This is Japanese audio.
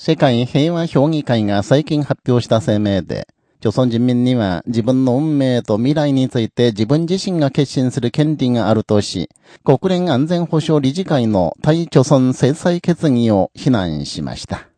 世界平和評議会が最近発表した声明で、朝鮮人民には自分の運命と未来について自分自身が決心する権利があるとし、国連安全保障理事会の対朝鮮制裁決議を非難しました。